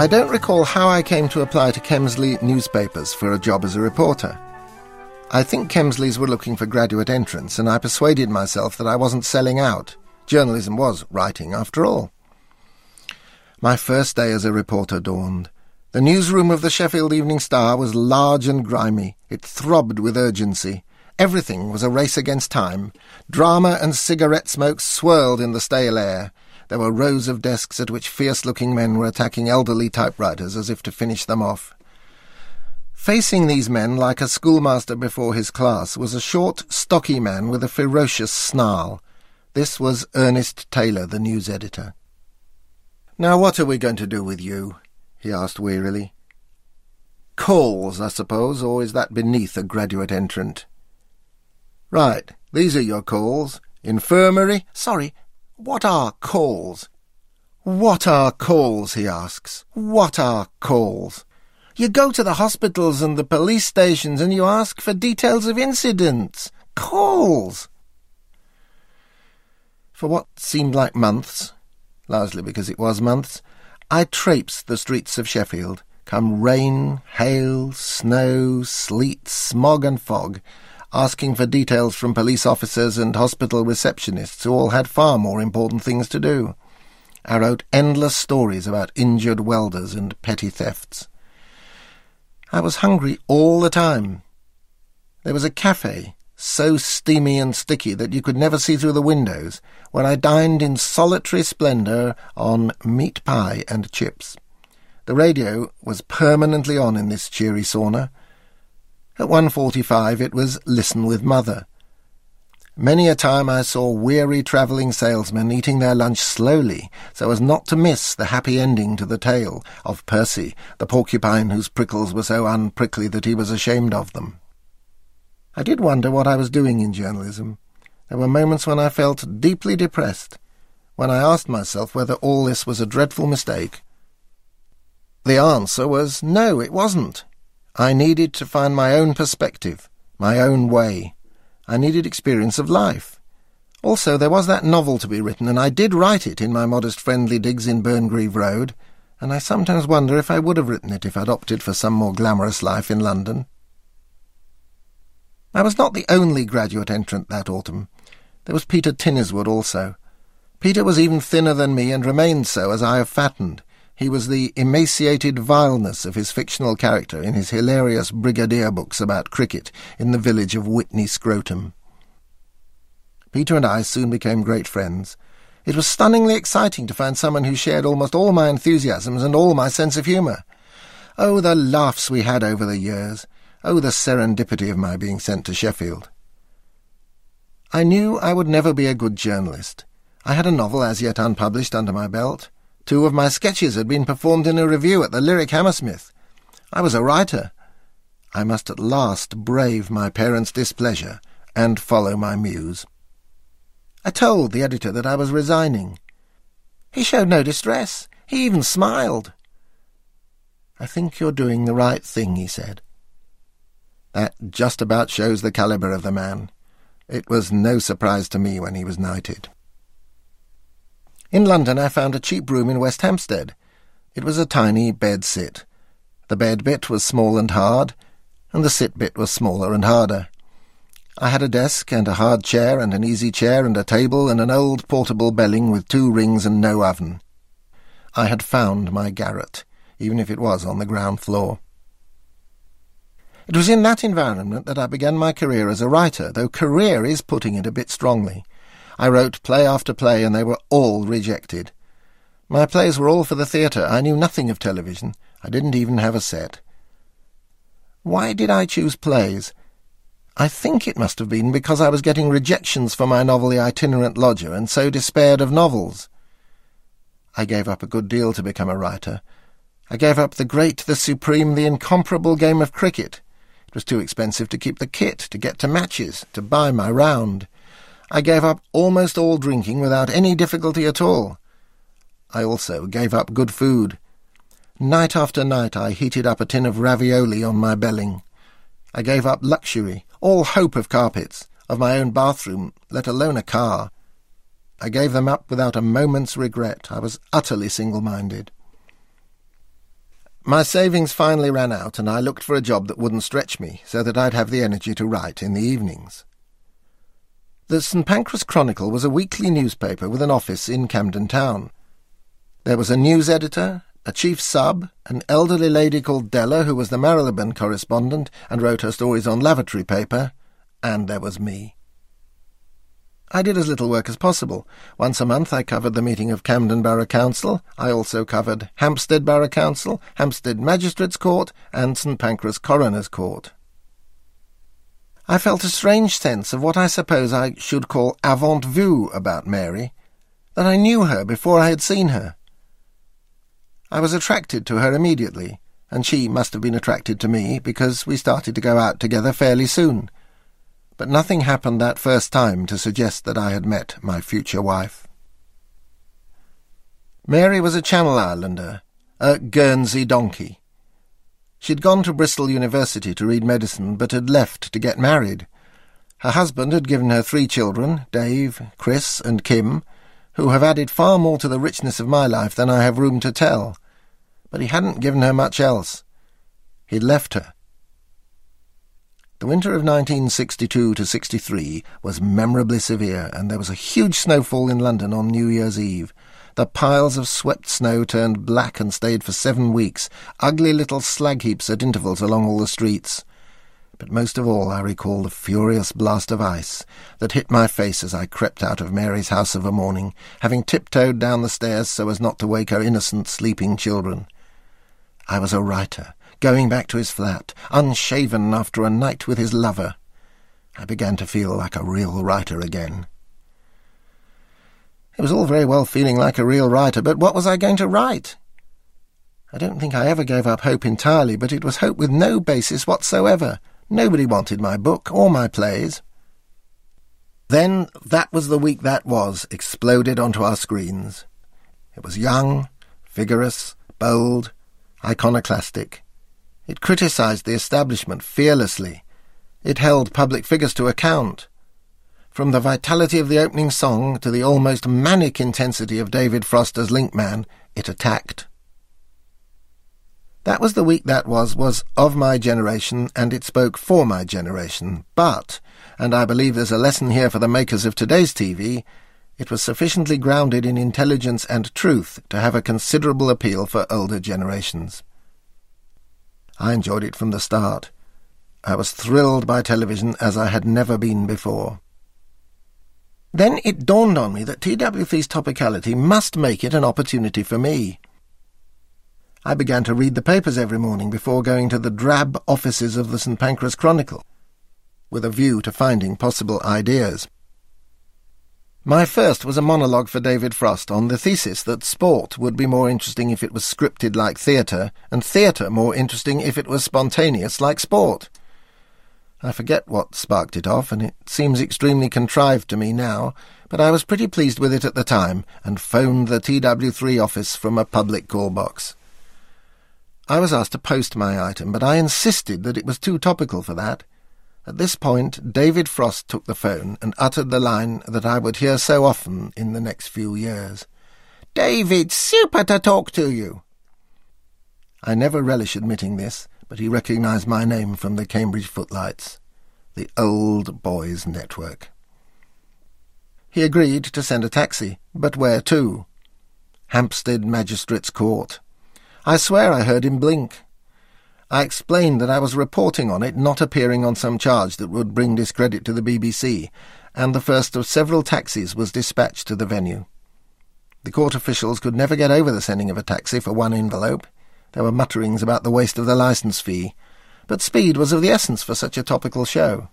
I don't recall how I came to apply to Kemsley newspapers for a job as a reporter. I think Kemsleys were looking for graduate entrants, and I persuaded myself that I wasn't selling out. Journalism was writing, after all. My first day as a reporter dawned. The newsroom of the Sheffield Evening Star was large and grimy. It throbbed with urgency. Everything was a race against time. Drama and cigarette smoke swirled in the stale air. There were rows of desks at which fierce-looking men were attacking elderly typewriters as if to finish them off. Facing these men like a schoolmaster before his class was a short, stocky man with a ferocious snarl. This was Ernest Taylor, the news editor. Now what are we going to do with you? He asked wearily. Calls, I suppose, or is that beneath a graduate entrant? Right, these are your calls. Infirmary? Sorry, what are calls? What are calls, he asks. What are calls? You go to the hospitals and the police stations and you ask for details of incidents. Calls! For what seemed like months, largely because it was months, I traipsed the streets of Sheffield, come rain, hail, snow, sleet, smog and fog, asking for details from police officers and hospital receptionists who all had far more important things to do. I wrote endless stories about injured welders and petty thefts. I was hungry all the time. There was a cafe, so steamy and sticky that you could never see through the windows, where I dined in solitary splendour on meat pie and chips. The radio was permanently on in this cheery sauna, at 1.45 it was Listen with Mother. Many a time I saw weary travelling salesmen eating their lunch slowly so as not to miss the happy ending to the tale of Percy, the porcupine whose prickles were so unprickly that he was ashamed of them. I did wonder what I was doing in journalism. There were moments when I felt deeply depressed, when I asked myself whether all this was a dreadful mistake. The answer was no, it wasn't. I needed to find my own perspective, my own way. I needed experience of life. Also, there was that novel to be written, and I did write it in my modest friendly digs in Burngreave Road, and I sometimes wonder if I would have written it if I'd opted for some more glamorous life in London. I was not the only graduate entrant that autumn. There was Peter Tinniswood also. Peter was even thinner than me and remained so as I have fattened. He was the emaciated vileness of his fictional character in his hilarious brigadier books about cricket in the village of Witney Scrotum. Peter and I soon became great friends. It was stunningly exciting to find someone who shared almost all my enthusiasms and all my sense of humour. Oh, the laughs we had over the years! Oh, the serendipity of my being sent to Sheffield! I knew I would never be a good journalist. I had a novel as yet unpublished under my belt. Two of my sketches had been performed in a revue at the Lyric Hammersmith. I was a writer. I must at last brave my parents' displeasure and follow my muse. I told the editor that I was resigning. He showed no distress. He even smiled. I think you're doing the right thing, he said. That just about shows the calibre of the man. It was no surprise to me when he was knighted. In London I found a cheap room in West Hampstead. It was a tiny bed sit. The bed bit was small and hard, and the sit bit was smaller and harder. I had a desk and a hard chair and an easy chair and a table and an old portable belling with two rings and no oven. I had found my garret, even if it was on the ground floor. It was in that environment that I began my career as a writer, though career is putting it a bit strongly. I wrote play after play, and they were all rejected. My plays were all for the theatre. I knew nothing of television. I didn't even have a set. Why did I choose plays? I think it must have been because I was getting rejections for my novel The Itinerant Lodger, and so despaired of novels. I gave up a good deal to become a writer. I gave up the great, the supreme, the incomparable game of cricket. It was too expensive to keep the kit, to get to matches, to buy my round. I gave up almost all drinking without any difficulty at all. I also gave up good food. Night after night I heated up a tin of ravioli on my belling. I gave up luxury, all hope of carpets, of my own bathroom, let alone a car. I gave them up without a moment's regret. I was utterly single-minded. My savings finally ran out, and I looked for a job that wouldn't stretch me, so that I'd have the energy to write in the evenings. The St Pancras Chronicle was a weekly newspaper with an office in Camden Town. There was a news editor, a chief sub, an elderly lady called Della, who was the Marylebone correspondent and wrote her stories on lavatory paper, and there was me. I did as little work as possible. Once a month I covered the meeting of Camden Borough Council. I also covered Hampstead Borough Council, Hampstead Magistrates Court, and St Pancras Coroner's Court. I felt a strange sense of what I suppose I should call avant-vue about Mary, that I knew her before I had seen her. I was attracted to her immediately, and she must have been attracted to me, because we started to go out together fairly soon but nothing happened that first time to suggest that I had met my future wife. Mary was a Channel Islander, a Guernsey donkey. She'd gone to Bristol University to read medicine, but had left to get married. Her husband had given her three children, Dave, Chris, and Kim, who have added far more to the richness of my life than I have room to tell. But he hadn't given her much else. He'd left her. The winter of 1962 to 63 was memorably severe, and there was a huge snowfall in London on New Year's Eve. The piles of swept snow turned black and stayed for seven weeks, ugly little slag heaps at intervals along all the streets. But most of all I recall the furious blast of ice that hit my face as I crept out of Mary's house of a morning, having tiptoed down the stairs so as not to wake her innocent sleeping children. I was a writer, going back to his flat, unshaven after a night with his lover. I began to feel like a real writer again. It was all very well feeling like a real writer, but what was I going to write? I don't think I ever gave up hope entirely, but it was hope with no basis whatsoever. Nobody wanted my book or my plays. Then That Was the Week That Was exploded onto our screens. It was young, vigorous, bold, iconoclastic. It criticised the establishment fearlessly. It held public figures to account. From the vitality of the opening song to the almost manic intensity of David Frost Linkman, it attacked. That was the week that was, was of my generation, and it spoke for my generation. But, and I believe there's a lesson here for the makers of today's TV, it was sufficiently grounded in intelligence and truth to have a considerable appeal for older generations. I enjoyed it from the start. I was thrilled by television as I had never been before. Then it dawned on me that TW3's topicality must make it an opportunity for me. I began to read the papers every morning before going to the drab offices of the St Pancras Chronicle, with a view to finding possible ideas. My first was a monologue for David Frost on the thesis that sport would be more interesting if it was scripted like theatre, and theatre more interesting if it was spontaneous like sport. I forget what sparked it off, and it seems extremely contrived to me now, but I was pretty pleased with it at the time, and phoned the TW3 office from a public call box. I was asked to post my item, but I insisted that it was too topical for that. At this point, David Frost took the phone and uttered the line that I would hear so often in the next few years. David, super to talk to you. I never relish admitting this, but he recognised my name from the Cambridge footlights. The Old Boys Network. He agreed to send a taxi, but where to? Hampstead Magistrates Court. I swear I heard him blink. I explained that I was reporting on it not appearing on some charge that would bring discredit to the BBC, and the first of several taxis was dispatched to the venue. The court officials could never get over the sending of a taxi for one envelope. There were mutterings about the waste of the licence fee, but speed was of the essence for such a topical show.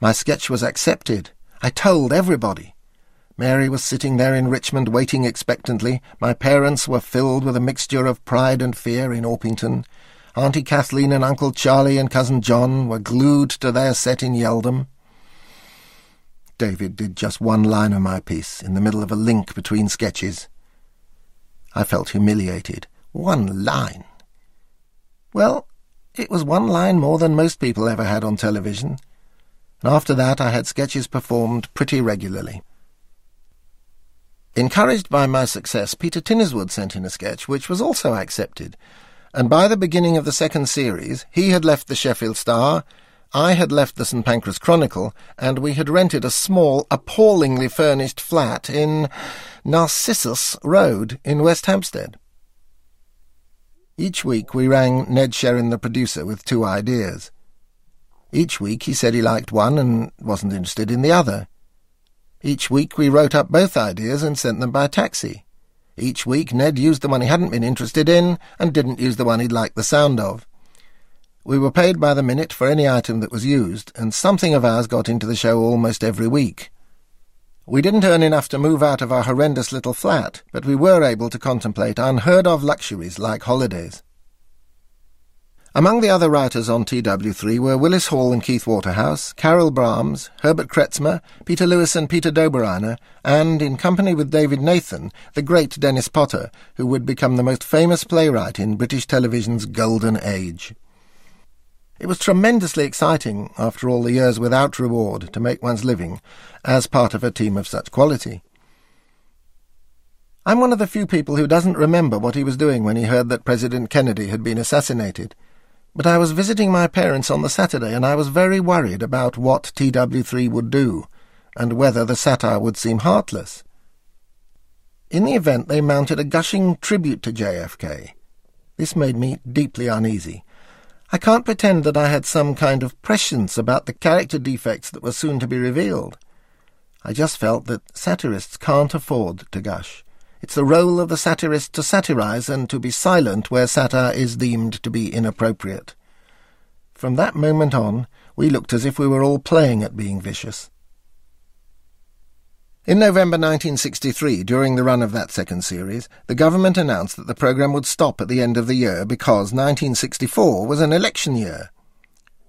My sketch was accepted. I told everybody. Mary was sitting there in Richmond waiting expectantly. My parents were filled with a mixture of pride and fear in Orpington. Auntie Kathleen and Uncle Charlie and Cousin John were glued to their set in Yeldham. David did just one line of my piece, in the middle of a link between sketches. I felt humiliated. One line. Well, it was one line more than most people ever had on television. And after that I had sketches performed pretty regularly. Encouraged by my success, Peter Tinniswood sent in a sketch which was also accepted, and by the beginning of the second series he had left the Sheffield Star, I had left the St Pancras Chronicle, and we had rented a small, appallingly furnished flat in Narcissus Road in West Hampstead. Each week we rang Ned Sherrin, the producer, with two ideas. Each week he said he liked one and wasn't interested in the other. Each week we wrote up both ideas and sent them by taxi. Each week Ned used the one he hadn't been interested in and didn't use the one he'd liked the sound of. We were paid by the minute for any item that was used, and something of ours got into the show almost every week. We didn't earn enough to move out of our horrendous little flat, but we were able to contemplate unheard-of luxuries like holidays. Among the other writers on TW3 were Willis Hall and Keith Waterhouse, Caryl Brahms, Herbert Kretzmer, Peter Lewis and Peter Dobereiner, and, in company with David Nathan, the great Dennis Potter, who would become the most famous playwright in British television's golden age. It was tremendously exciting, after all the years without reward, to make one's living as part of a team of such quality. I'm one of the few people who doesn't remember what he was doing when he heard that President Kennedy had been assassinated. But I was visiting my parents on the Saturday, and I was very worried about what TW3 would do, and whether the satire would seem heartless. In the event, they mounted a gushing tribute to JFK. This made me deeply uneasy. I can't pretend that I had some kind of prescience about the character defects that were soon to be revealed. I just felt that satirists can't afford to gush. It's the role of the satirist to satirize and to be silent where satire is deemed to be inappropriate. From that moment on, we looked as if we were all playing at being vicious. In November 1963, during the run of that second series, the government announced that the programme would stop at the end of the year because 1964 was an election year.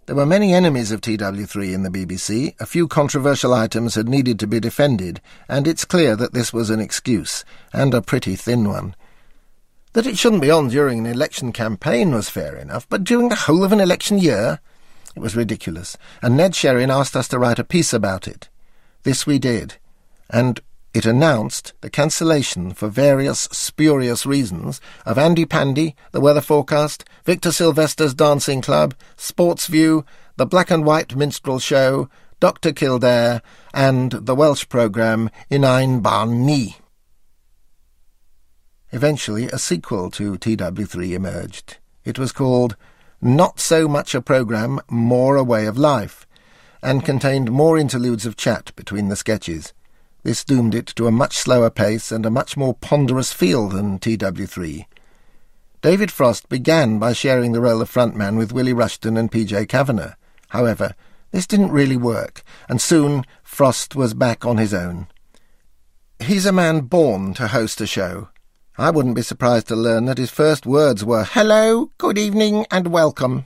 There were many enemies of TW3 in the BBC, a few controversial items had needed to be defended, and it's clear that this was an excuse, and a pretty thin one. That it shouldn't be on during an election campaign was fair enough, but during the whole of an election year? It was ridiculous, and Ned Sherrin asked us to write a piece about it. This we did, and it announced the cancellation for various spurious reasons of Andy Pandy, the weather forecast, Victor Silvester's dancing club, Sports View, the black and white minstrel show, Dr. Kildare, and the Welsh programme in Ein Barn Ni. Eventually, a sequel to TW3 emerged. It was called Not So Much a Programme, More a Way of Life, and contained more interludes of chat between the sketches. This doomed it to a much slower pace and a much more ponderous feel than TW3. David Frost began by sharing the role of frontman with Willie Rushton and PJ Kavanagh. However, this didn't really work, and soon Frost was back on his own. He's a man born to host a show. I wouldn't be surprised to learn that his first words were, Hello, good evening, and welcome.